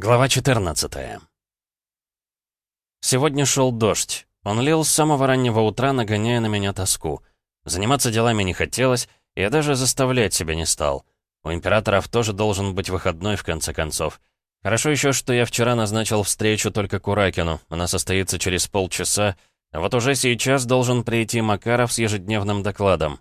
Глава 14 Сегодня шел дождь. Он лил с самого раннего утра, нагоняя на меня тоску. Заниматься делами не хотелось, я даже заставлять себя не стал. У императоров тоже должен быть выходной, в конце концов. Хорошо еще, что я вчера назначил встречу только Куракину. Она состоится через полчаса, а вот уже сейчас должен прийти Макаров с ежедневным докладом.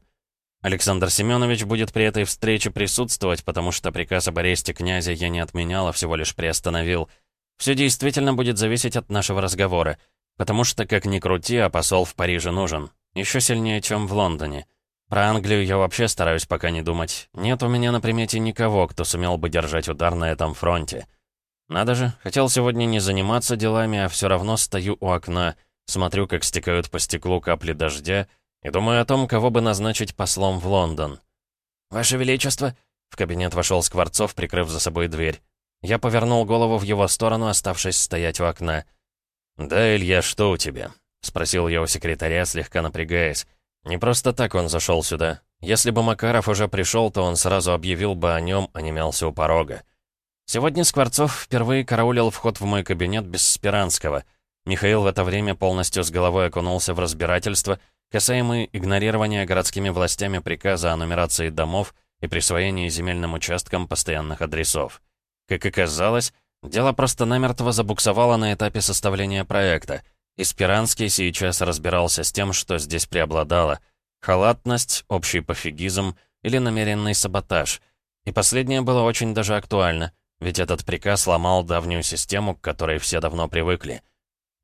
Александр Семенович будет при этой встрече присутствовать, потому что приказ об аресте князя я не отменял, а всего лишь приостановил. Все действительно будет зависеть от нашего разговора, потому что, как ни крути, а посол в Париже нужен. Еще сильнее, чем в Лондоне. Про Англию я вообще стараюсь пока не думать. Нет у меня на примете никого, кто сумел бы держать удар на этом фронте. Надо же, хотел сегодня не заниматься делами, а все равно стою у окна, смотрю, как стекают по стеклу капли дождя, и думаю о том, кого бы назначить послом в Лондон. «Ваше Величество!» В кабинет вошел Скворцов, прикрыв за собой дверь. Я повернул голову в его сторону, оставшись стоять у окна. «Да, Илья, что у тебя?» — спросил я у секретаря, слегка напрягаясь. Не просто так он зашел сюда. Если бы Макаров уже пришел, то он сразу объявил бы о нем, а не мялся у порога. Сегодня Скворцов впервые караулил вход в мой кабинет без Спиранского. Михаил в это время полностью с головой окунулся в разбирательство — касаемые игнорирования городскими властями приказа о нумерации домов и присвоении земельным участкам постоянных адресов. Как оказалось, дело просто намертво забуксовало на этапе составления проекта, и Спиранский сейчас разбирался с тем, что здесь преобладало — халатность, общий пофигизм или намеренный саботаж. И последнее было очень даже актуально, ведь этот приказ ломал давнюю систему, к которой все давно привыкли.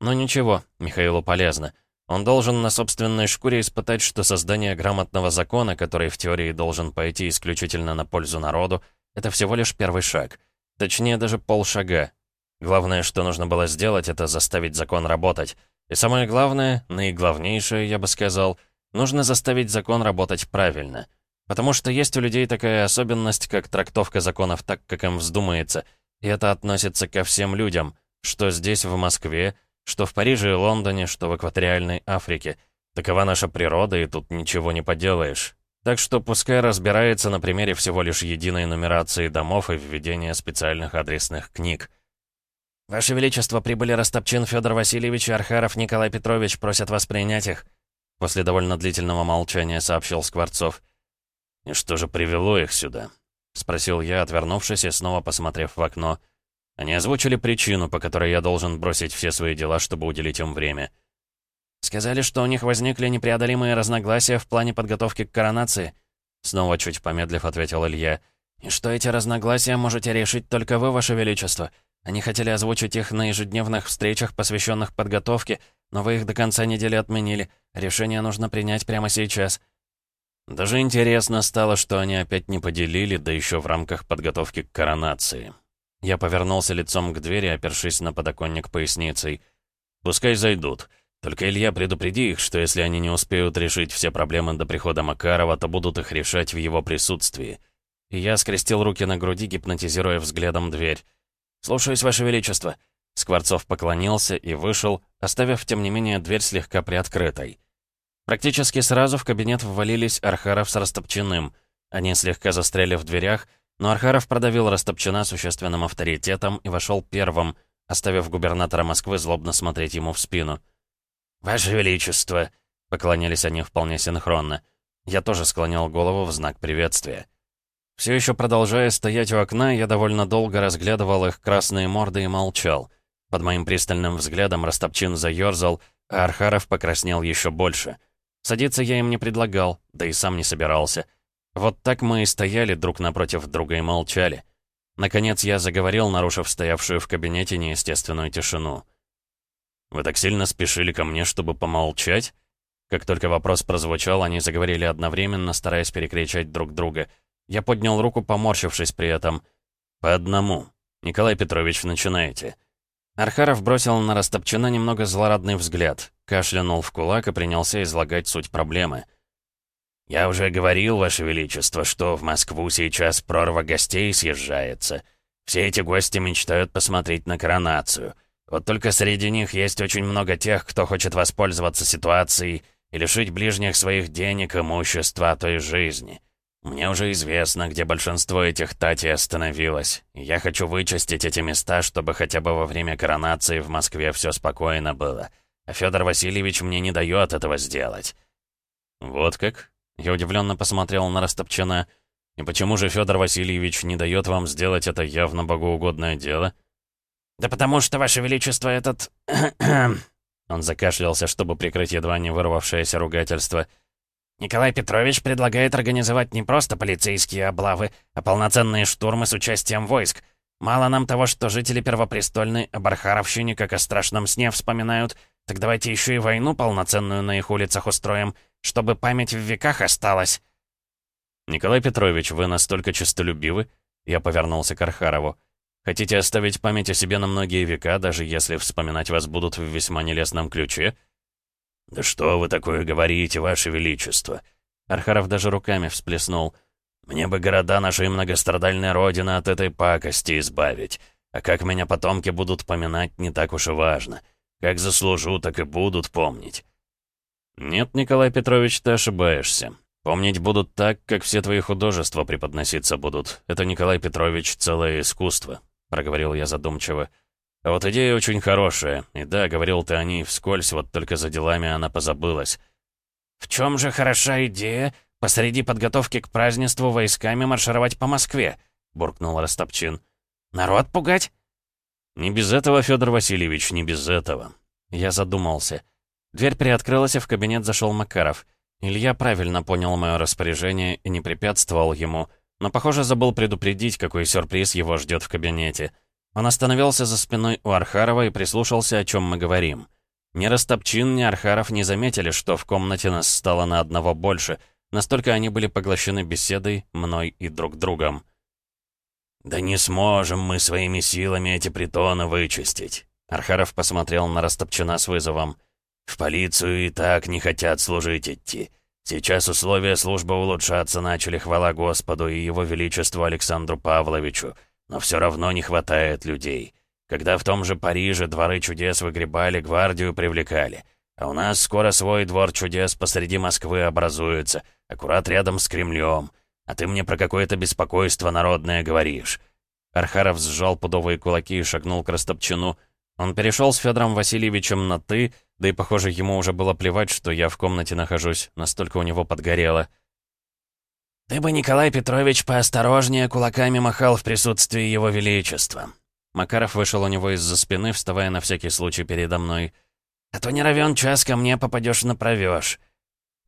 Но ничего, Михаилу полезно — он должен на собственной шкуре испытать, что создание грамотного закона, который в теории должен пойти исключительно на пользу народу, это всего лишь первый шаг. Точнее, даже полшага. Главное, что нужно было сделать, это заставить закон работать. И самое главное, наиглавнейшее, я бы сказал, нужно заставить закон работать правильно. Потому что есть у людей такая особенность, как трактовка законов так, как им вздумается. И это относится ко всем людям, что здесь, в Москве, что в Париже и Лондоне, что в экваториальной Африке. Такова наша природа, и тут ничего не поделаешь. Так что пускай разбирается на примере всего лишь единой нумерации домов и введения специальных адресных книг. «Ваше Величество, прибыли Растопчин Федор Васильевич и Архаров Николай Петрович, просят вас принять их», после довольно длительного молчания сообщил Скворцов. «И что же привело их сюда?» — спросил я, отвернувшись и снова посмотрев в окно. Они озвучили причину, по которой я должен бросить все свои дела, чтобы уделить им время. Сказали, что у них возникли непреодолимые разногласия в плане подготовки к коронации. Снова чуть помедлив ответил Илья. И что эти разногласия можете решить только вы, Ваше Величество. Они хотели озвучить их на ежедневных встречах, посвященных подготовке, но вы их до конца недели отменили. Решение нужно принять прямо сейчас. Даже интересно стало, что они опять не поделили, да еще в рамках подготовки к коронации. Я повернулся лицом к двери, опершись на подоконник поясницей. «Пускай зайдут. Только, Илья, предупреди их, что если они не успеют решить все проблемы до прихода Макарова, то будут их решать в его присутствии». И я скрестил руки на груди, гипнотизируя взглядом дверь. «Слушаюсь, Ваше Величество». Скворцов поклонился и вышел, оставив, тем не менее, дверь слегка приоткрытой. Практически сразу в кабинет ввалились Архаров с Растопчиным. Они слегка застряли в дверях, но Архаров продавил Растопчина существенным авторитетом и вошел первым, оставив губернатора Москвы злобно смотреть ему в спину. «Ваше Величество!» — поклонились они вполне синхронно. Я тоже склонял голову в знак приветствия. Все еще продолжая стоять у окна, я довольно долго разглядывал их красные морды и молчал. Под моим пристальным взглядом Растопчин заерзал, а Архаров покраснел еще больше. Садиться я им не предлагал, да и сам не собирался — вот так мы и стояли друг напротив друга и молчали. Наконец я заговорил, нарушив стоявшую в кабинете неестественную тишину. «Вы так сильно спешили ко мне, чтобы помолчать?» Как только вопрос прозвучал, они заговорили одновременно, стараясь перекричать друг друга. Я поднял руку, поморщившись при этом. «По одному. Николай Петрович, начинаете». Архаров бросил на Растопчина немного злорадный взгляд, кашлянул в кулак и принялся излагать суть проблемы. «Я уже говорил, Ваше Величество, что в Москву сейчас прорва гостей съезжается. Все эти гости мечтают посмотреть на коронацию. Вот только среди них есть очень много тех, кто хочет воспользоваться ситуацией и лишить ближних своих денег, имущества, то и жизни. Мне уже известно, где большинство этих тати остановилось. Я хочу вычистить эти места, чтобы хотя бы во время коронации в Москве все спокойно было. А Федор Васильевич мне не дает этого сделать». «Вот как?» Я удивленно посмотрел на Растопчина. «И почему же Федор Васильевич не дает вам сделать это явно богоугодное дело?» «Да потому что, Ваше Величество, этот...» Он закашлялся, чтобы прикрыть едва не вырвавшееся ругательство — Николай Петрович предлагает организовать не просто полицейские облавы, а полноценные штурмы с участием войск. Мало нам того, что жители Первопрестольной об Архаровщине как о страшном сне вспоминают, так давайте еще и войну полноценную на их улицах устроим, чтобы память в веках осталась». «Николай Петрович, вы настолько честолюбивы?» Я повернулся к Архарову. «Хотите оставить память о себе на многие века, даже если вспоминать вас будут в весьма нелестном ключе?» «Да что вы такое говорите, ваше величество?» Архаров даже руками всплеснул. «Мне бы города нашей многострадальной родины от этой пакости избавить. А как меня потомки будут поминать, не так уж и важно. Как заслужу, так и будут помнить». «Нет, Николай Петрович, ты ошибаешься. Помнить будут так, как все твои художества преподноситься будут. Это, Николай Петрович, целое искусство», — проговорил я задумчиво. А вот идея очень хорошая. И да, говорил ты о ней вскользь, вот только за делами она позабылась. «В чем же хороша идея посреди подготовки к празднеству войсками маршировать по Москве?» — буркнул Растопчин. «Народ пугать?» «Не без этого, Федор Васильевич, не без этого». Я задумался. Дверь приоткрылась, и в кабинет зашел Макаров. Илья правильно понял мое распоряжение и не препятствовал ему, но, похоже, забыл предупредить, какой сюрприз его ждет в кабинете. Он остановился за спиной у Архарова и прислушался, о чем мы говорим. Ни Растопчин, ни Архаров не заметили, что в комнате нас стало на одного больше. Настолько они были поглощены беседой, мной и друг другом. «Да не сможем мы своими силами эти притоны вычистить», — Архаров посмотрел на Растопчина с вызовом. «В полицию и так не хотят служить идти. Сейчас условия службы улучшаться начали, хвала Господу и Его Величеству Александру Павловичу. Но все равно не хватает людей. Когда в том же Париже дворы чудес выгребали, гвардию привлекали. А у нас скоро свой двор чудес посреди Москвы образуется, аккурат рядом с Кремлем. А ты мне про какое-то беспокойство народное говоришь». Архаров сжал пудовые кулаки и шагнул к Растопчину. Он перешел с Федором Васильевичем на «ты», да и, похоже, ему уже было плевать, что я в комнате нахожусь, настолько у него подгорело. «Ты бы, Николай Петрович, поосторожнее кулаками махал в присутствии его величества». Макаров вышел у него из-за спины, вставая на всякий случай передо мной. «А то не равен час ко мне попадешь направешь».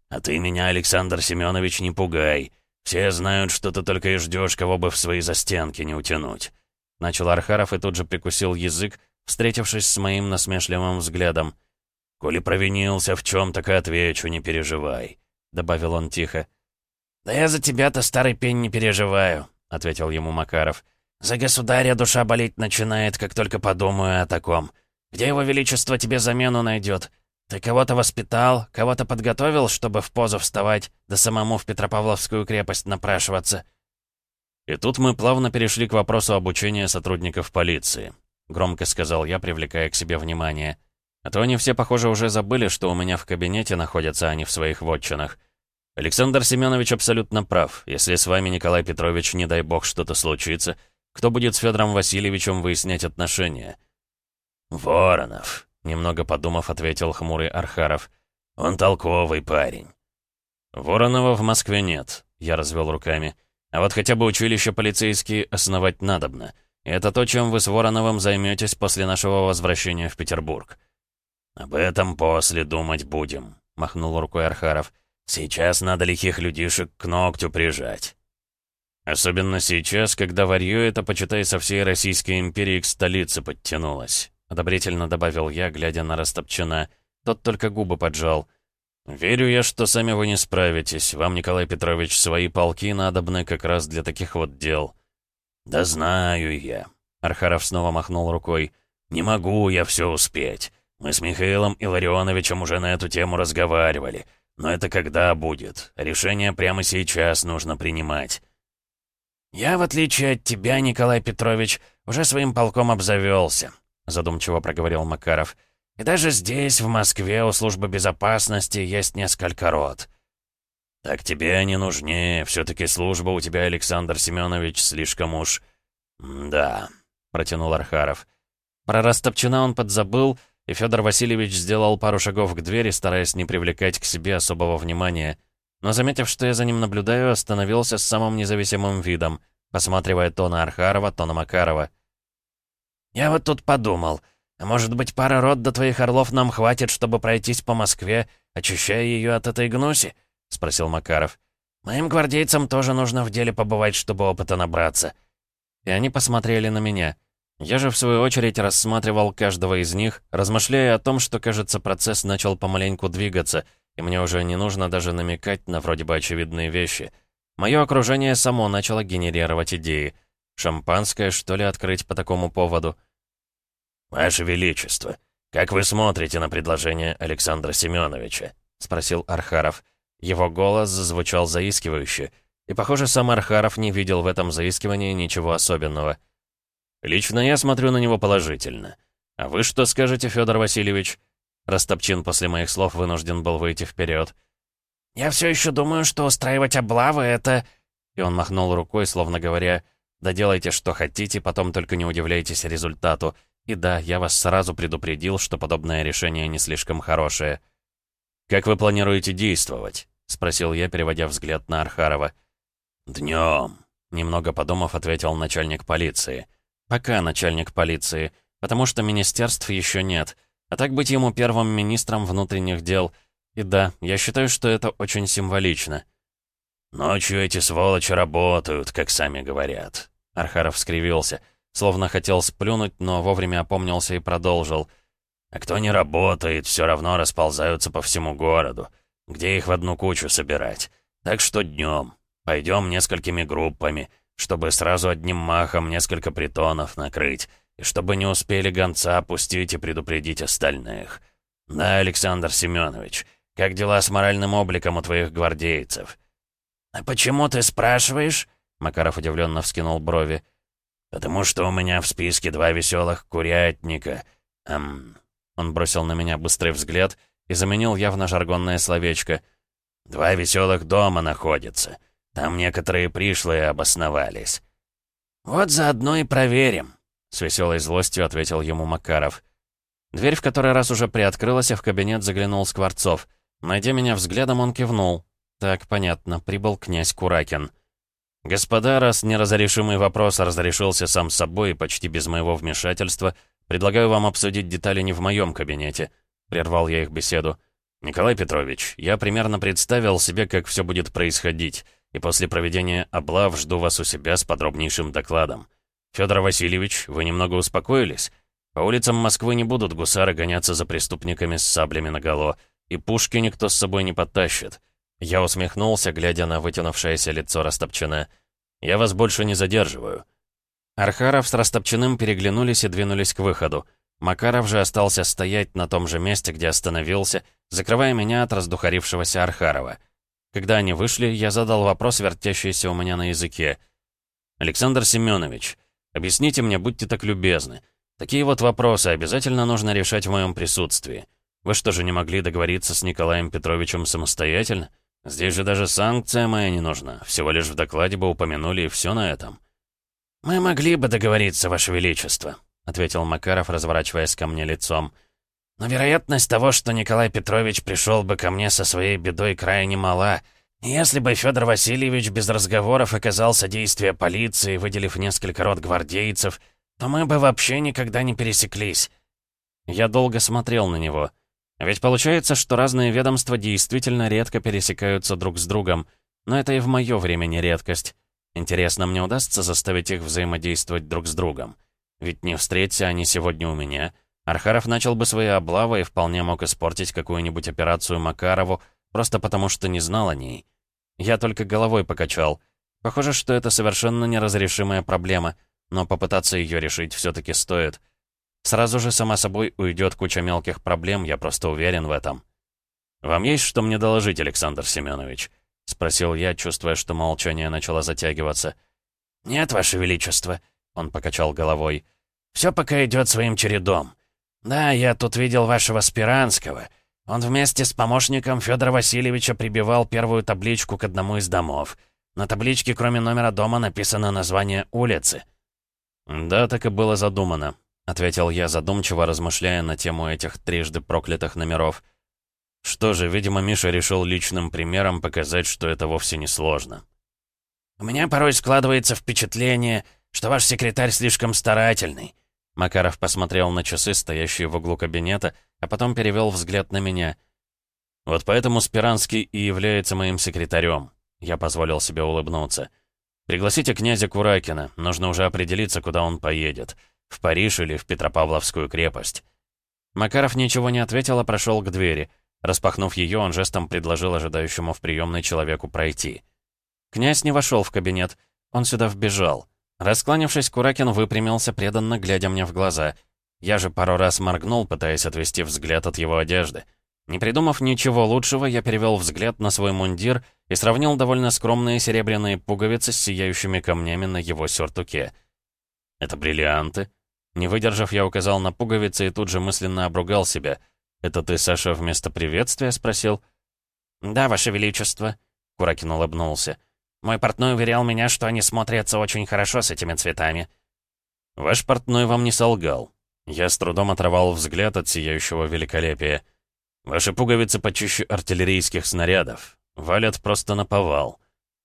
«А ты меня, Александр Семенович, не пугай. Все знают, что ты только и ждешь, кого бы в свои застенки не утянуть». Начал Архаров и тут же прикусил язык, встретившись с моим насмешливым взглядом. «Коли провинился в чем, так и отвечу, не переживай», — добавил он тихо. «Да я за тебя-то, старый пень, не переживаю», — ответил ему Макаров. «За государя душа болеть начинает, как только подумаю о таком. Где его величество тебе замену найдет? Ты кого-то воспитал, кого-то подготовил, чтобы в позу вставать, да самому в Петропавловскую крепость напрашиваться?» И тут мы плавно перешли к вопросу обучения сотрудников полиции. Громко сказал я, привлекая к себе внимание. А то они все, похоже, уже забыли, что у меня в кабинете находятся они в своих вотчинах. Александр Семенович абсолютно прав. Если с вами, Николай Петрович, не дай бог что-то случится, кто будет с Федором Васильевичем выяснять отношения? «Воронов», — немного подумав, ответил хмурый Архаров. «Он толковый парень». «Воронова в Москве нет», — я развел руками. «А вот хотя бы училище полицейские основать надобно. И это то, чем вы с Вороновым займетесь после нашего возвращения в Петербург». «Об этом после думать будем», — махнул рукой Архаров. Сейчас надо лихих людишек к ногтю прижать. Особенно сейчас, когда варьё это, почитай, со всей Российской империи к столице подтянулось. Одобрительно добавил я, глядя на Растопчина. Тот только губы поджал. «Верю я, что сами вы не справитесь. Вам, Николай Петрович, свои полки надобны как раз для таких вот дел». «Да знаю я». Архаров снова махнул рукой. «Не могу я все успеть. Мы с Михаилом Илларионовичем уже на эту тему разговаривали. Но это когда будет? Решение прямо сейчас нужно принимать. «Я, в отличие от тебя, Николай Петрович, уже своим полком обзавелся», задумчиво проговорил Макаров. «И даже здесь, в Москве, у службы безопасности есть несколько рот». «Так тебе они нужнее. Все-таки служба у тебя, Александр Семенович, слишком уж...» «Да», — протянул Архаров. Про Растопчина он подзабыл, и Федор Васильевич сделал пару шагов к двери, стараясь не привлекать к себе особого внимания. Но, заметив, что я за ним наблюдаю, остановился с самым независимым видом, посматривая то на Архарова, то на Макарова. «Я вот тут подумал, а может быть, пара рот до твоих орлов нам хватит, чтобы пройтись по Москве, очищая ее от этой гнуси?» — спросил Макаров. «Моим гвардейцам тоже нужно в деле побывать, чтобы опыта набраться». И они посмотрели на меня. Я же, в свою очередь, рассматривал каждого из них, размышляя о том, что, кажется, процесс начал помаленьку двигаться, и мне уже не нужно даже намекать на вроде бы очевидные вещи. Мое окружение само начало генерировать идеи. Шампанское, что ли, открыть по такому поводу? «Ваше Величество, как вы смотрите на предложение Александра Семеновича?» — спросил Архаров. Его голос зазвучал заискивающе, и, похоже, сам Архаров не видел в этом заискивании ничего особенного. «Лично я смотрю на него положительно. А вы что скажете, Федор Васильевич?» Растопчин после моих слов вынужден был выйти вперед. «Я все еще думаю, что устраивать облавы — это...» И он махнул рукой, словно говоря, «Да делайте, что хотите, потом только не удивляйтесь результату. И да, я вас сразу предупредил, что подобное решение не слишком хорошее». «Как вы планируете действовать?» — спросил я, переводя взгляд на Архарова. «Днем», — немного подумав, ответил начальник полиции. «Пока начальник полиции, потому что министерств еще нет. А так быть ему первым министром внутренних дел. И да, я считаю, что это очень символично». «Ночью эти сволочи работают, как сами говорят». Архаров скривился, словно хотел сплюнуть, но вовремя опомнился и продолжил — а кто не работает, все равно расползаются по всему городу. Где их в одну кучу собирать? Так что днем. Пойдем несколькими группами, чтобы сразу одним махом несколько притонов накрыть, и чтобы не успели гонца опустить и предупредить остальных. Да, Александр Семенович, как дела с моральным обликом у твоих гвардейцев? «А почему ты спрашиваешь?» Макаров удивленно вскинул брови. «Потому что у меня в списке два веселых курятника. Эм, он бросил на меня быстрый взгляд и заменил явно жаргонное словечко. «Два веселых дома находятся. Там некоторые пришлые обосновались». «Вот заодно и проверим», — с веселой злостью ответил ему Макаров. Дверь в который раз уже приоткрылась, а в кабинет заглянул Скворцов. Найдя меня взглядом, он кивнул. «Так, понятно, прибыл князь Куракин». «Господа, раз неразрешимый вопрос разрешился сам собой и почти без моего вмешательства, Предлагаю вам обсудить детали не в моем кабинете», — прервал я их беседу. «Николай Петрович, я примерно представил себе, как все будет происходить, и после проведения облав жду вас у себя с подробнейшим докладом. Федор Васильевич, вы немного успокоились? По улицам Москвы не будут гусары гоняться за преступниками с саблями наголо, и пушки никто с собой не подтащит». Я усмехнулся, глядя на вытянувшееся лицо Растопчина. «Я вас больше не задерживаю». Архаров с Растопчиным переглянулись и двинулись к выходу. Макаров же остался стоять на том же месте, где остановился, закрывая меня от раздухарившегося Архарова. Когда они вышли, я задал вопрос, вертящийся у меня на языке. «Александр Семенович, объясните мне, будьте так любезны. Такие вот вопросы обязательно нужно решать в моем присутствии. Вы что же не могли договориться с Николаем Петровичем самостоятельно? Здесь же даже санкция моя не нужна. Всего лишь в докладе бы упомянули и все на этом». «Мы могли бы договориться, Ваше Величество», — ответил Макаров, разворачиваясь ко мне лицом. «Но вероятность того, что Николай Петрович пришел бы ко мне со своей бедой, крайне мала. Если бы Федор Васильевич без разговоров оказал содействие полиции, выделив несколько рот гвардейцев, то мы бы вообще никогда не пересеклись». Я долго смотрел на него. Ведь получается, что разные ведомства действительно редко пересекаются друг с другом. Но это и в мое время не редкость. Интересно, мне удастся заставить их взаимодействовать друг с другом? Ведь не встреться они сегодня у меня. Архаров начал бы свои облавы и вполне мог испортить какую-нибудь операцию Макарову, просто потому что не знал о ней. Я только головой покачал. Похоже, что это совершенно неразрешимая проблема, но попытаться ее решить все-таки стоит. Сразу же, сама собой, уйдет куча мелких проблем, я просто уверен в этом. «Вам есть что мне доложить, Александр Семенович?» — спросил я, чувствуя, что молчание начало затягиваться. «Нет, Ваше Величество», — он покачал головой. «Все пока идет своим чередом. Да, я тут видел вашего Спиранского. Он вместе с помощником Федора Васильевича прибивал первую табличку к одному из домов. На табличке, кроме номера дома, написано название улицы. «Да, так и было задумано», — ответил я, задумчиво размышляя на тему этих трижды проклятых номеров. Что же, видимо, Миша решил личным примером показать, что это вовсе не сложно. «У меня порой складывается впечатление, что ваш секретарь слишком старательный». Макаров посмотрел на часы, стоящие в углу кабинета, а потом перевел взгляд на меня. «Вот поэтому Спиранский и является моим секретарем», — я позволил себе улыбнуться. «Пригласите князя Куракина, нужно уже определиться, куда он поедет. В Париж или в Петропавловскую крепость». Макаров ничего не ответил, а прошел к двери. Распахнув ее, он жестом предложил ожидающему в приемной человеку пройти. Князь не вошел в кабинет, он сюда вбежал. Раскланившись, Куракин выпрямился, преданно глядя мне в глаза. Я же пару раз моргнул, пытаясь отвести взгляд от его одежды. Не придумав ничего лучшего, я перевел взгляд на свой мундир и сравнил довольно скромные серебряные пуговицы с сияющими камнями на его сюртуке. «Это бриллианты?» Не выдержав, я указал на пуговицы и тут же мысленно обругал себя. «Это ты, Саша, вместо приветствия?» — спросил. «Да, Ваше Величество», — Куракин улыбнулся. Мой портной уверял меня, что они смотрятся очень хорошо с этими цветами. Ваш портной вам не солгал. Я с трудом оторвал взгляд от сияющего великолепия. Ваши пуговицы почище артиллерийских снарядов. Валят просто наповал.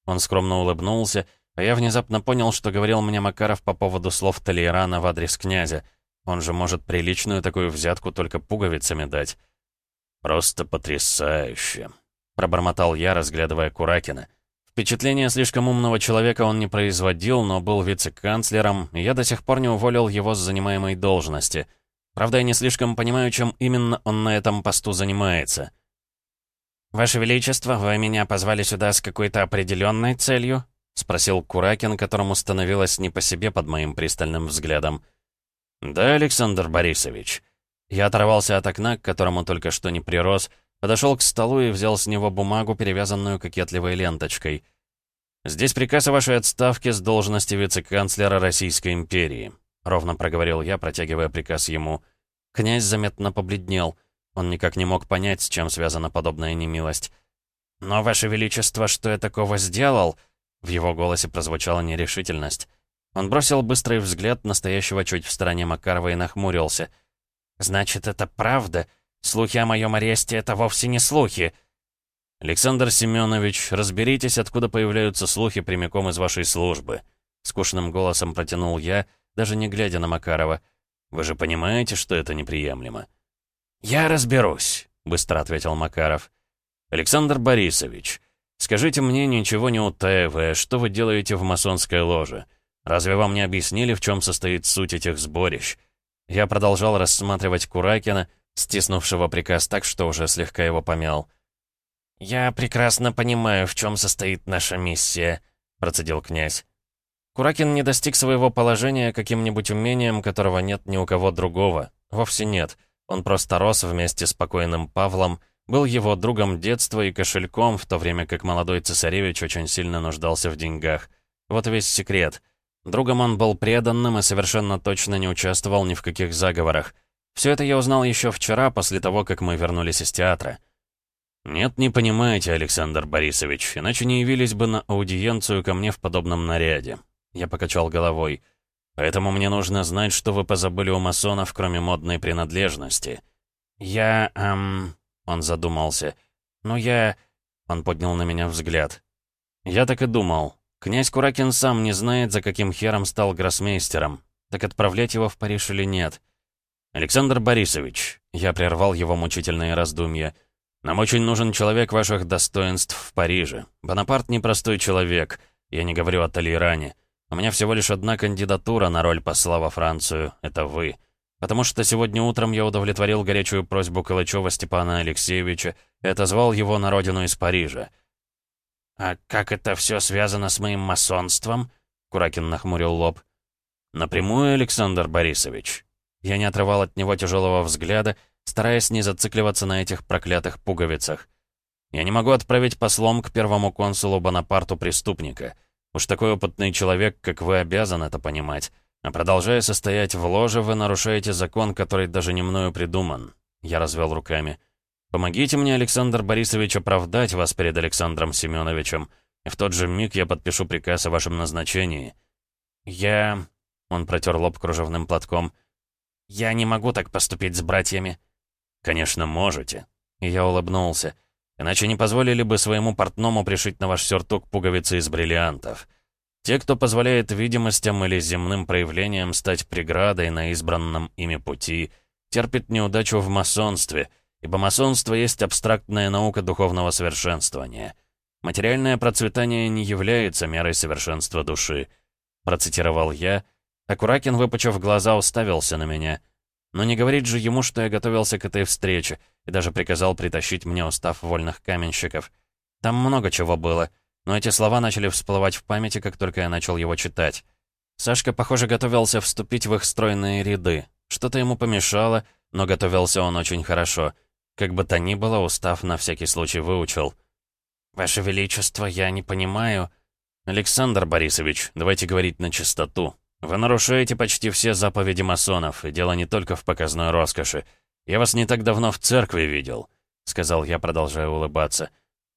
Он скромно улыбнулся, а я внезапно понял, что говорил мне Макаров по поводу слов Толейрана в адрес князя. Он же может приличную такую взятку только пуговицами дать. «Просто потрясающе!» — пробормотал я, разглядывая Куракина. Впечатление слишком умного человека он не производил, но был вице-канцлером, и я до сих пор не уволил его с занимаемой должности. Правда, я не слишком понимаю, чем именно он на этом посту занимается. «Ваше Величество, вы меня позвали сюда с какой-то определенной целью?» — спросил Куракин, которому становилось не по себе под моим пристальным взглядом. «Да, Александр Борисович». Я оторвался от окна, к которому только что не прирос, Подошел к столу и взял с него бумагу, перевязанную кокетливой ленточкой. «Здесь приказ о вашей отставке с должности вице-канцлера Российской империи», — ровно проговорил я, протягивая приказ ему. Князь заметно побледнел. Он никак не мог понять, с чем связана подобная немилость. «Но, Ваше Величество, что я такого сделал?» В его голосе прозвучала нерешительность. Он бросил быстрый взгляд настоящего чуть в стороне Макарова и нахмурился. «Значит, это правда?» Слухи о моем аресте — это вовсе не слухи. Александр Семенович, разберитесь, откуда появляются слухи прямиком из вашей службы. Скучным голосом протянул я, даже не глядя на Макарова. Вы же понимаете, что это неприемлемо? «Я разберусь», — быстро ответил Макаров. «Александр Борисович, скажите мне, ничего не утаивая, что вы делаете в масонской ложе? Разве вам не объяснили, в чем состоит суть этих сборищ?» Я продолжал рассматривать Куракина, стиснувшего приказ так, что уже слегка его помял. «Я прекрасно понимаю, в чем состоит наша миссия», — процедил князь. Куракин не достиг своего положения каким-нибудь умением, которого нет ни у кого другого. Вовсе нет. Он просто рос вместе с покойным Павлом, был его другом детства и кошельком, в то время как молодой цесаревич очень сильно нуждался в деньгах. Вот весь секрет. Другом он был преданным и совершенно точно не участвовал ни в каких заговорах. Все это я узнал еще вчера, после того, как мы вернулись из театра. «Нет, не понимаете, Александр Борисович, иначе не явились бы на аудиенцию ко мне в подобном наряде». Я покачал головой. «Поэтому мне нужно знать, что вы позабыли у масонов, кроме модной принадлежности». «Я, эм...» Он задумался. «Ну, я...» Он поднял на меня взгляд. «Я так и думал. Князь Куракин сам не знает, за каким хером стал гроссмейстером. Так отправлять его в Париж или нет?» «Александр Борисович», — я прервал его мучительные раздумья, «нам очень нужен человек ваших достоинств в Париже. Бонапарт непростой человек, я не говорю о Толеране. У меня всего лишь одна кандидатура на роль посла во Францию — это вы. Потому что сегодня утром я удовлетворил горячую просьбу Калычева Степана Алексеевича и отозвал его на родину из Парижа». «А как это все связано с моим масонством?» — Куракин нахмурил лоб. «Напрямую, Александр Борисович. Я не отрывал от него тяжелого взгляда, стараясь не зацикливаться на этих проклятых пуговицах. Я не могу отправить послом к первому консулу Бонапарту преступника. Уж такой опытный человек, как вы, обязан это понимать. А продолжая состоять в ложе, вы нарушаете закон, который даже не мною придуман. Я развел руками. Помогите мне, Александр Борисович, оправдать вас перед Александром Семеновичем, и в тот же миг я подпишу приказ о вашем назначении». «Я...» — он протер лоб кружевным платком. «Я не могу так поступить с братьями». «Конечно, можете». И я улыбнулся. «Иначе не позволили бы своему портному пришить на ваш сюртук пуговицы из бриллиантов. Те, кто позволяет видимостям или земным проявлениям стать преградой на избранном ими пути, терпит неудачу в масонстве, ибо масонство есть абстрактная наука духовного совершенствования. Материальное процветание не является мерой совершенства души. Процитировал я, а Куракин, выпучив глаза, уставился на меня. Но не говорить же ему, что я готовился к этой встрече, и даже приказал притащить мне устав вольных каменщиков. Там много чего было — но эти слова начали всплывать в памяти, как только я начал его читать. Сашка, похоже, готовился вступить в их стройные ряды. Что-то ему помешало, но готовился он очень хорошо. Как бы то ни было, устав на всякий случай выучил. «Ваше Величество, я не понимаю...» «Александр Борисович, давайте говорить на чистоту. Вы нарушаете почти все заповеди масонов, и дело не только в показной роскоши. Я вас не так давно в церкви видел», — сказал я, продолжая улыбаться.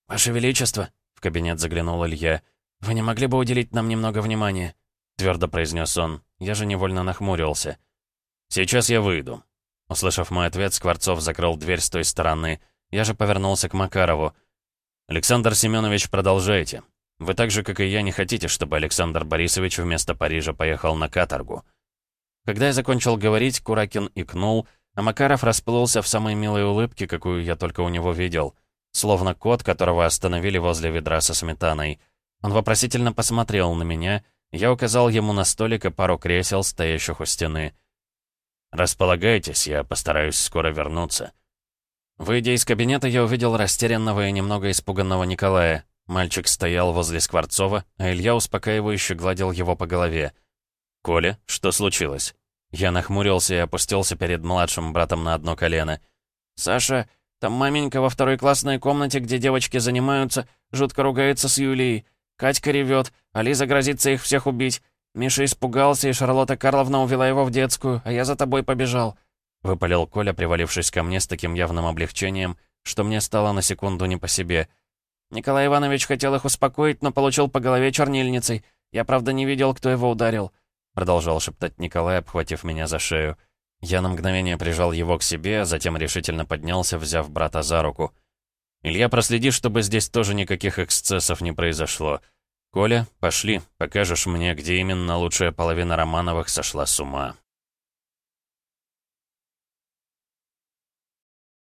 «Ваше Величество», кабинет заглянул Илья. «Вы не могли бы уделить нам немного внимания?» Твердо произнес он. Я же невольно нахмурился. «Сейчас я выйду». Услышав мой ответ, Скворцов закрыл дверь с той стороны. Я же повернулся к Макарову. «Александр Семенович, продолжайте. Вы так же, как и я, не хотите, чтобы Александр Борисович вместо Парижа поехал на каторгу». Когда я закончил говорить, Куракин икнул, а Макаров расплылся в самой милой улыбке, какую я только у него видел словно кот, которого остановили возле ведра со сметаной. Он вопросительно посмотрел на меня, я указал ему на столик и пару кресел, стоящих у стены. «Располагайтесь, я постараюсь скоро вернуться». Выйдя из кабинета, я увидел растерянного и немного испуганного Николая. Мальчик стоял возле Скворцова, а Илья успокаивающе гладил его по голове. «Коля, что случилось?» Я нахмурился и опустился перед младшим братом на одно колено. «Саша, там маменька во второй классной комнате, где девочки занимаются, жутко ругается с Юлией. Катька ревет, а Лиза грозится их всех убить. Миша испугался, и Шарлотта Карловна увела его в детскую, а я за тобой побежал». Выпалил Коля, привалившись ко мне с таким явным облегчением, что мне стало на секунду не по себе. Николай Иванович хотел их успокоить, но получил по голове чернильницей. Я, правда, не видел, кто его ударил. Продолжал шептать Николай, обхватив меня за шею. Я на мгновение прижал его к себе, а затем решительно поднялся, взяв брата за руку. «Илья, проследи, чтобы здесь тоже никаких эксцессов не произошло. Коля, пошли, покажешь мне, где именно лучшая половина Романовых сошла с ума».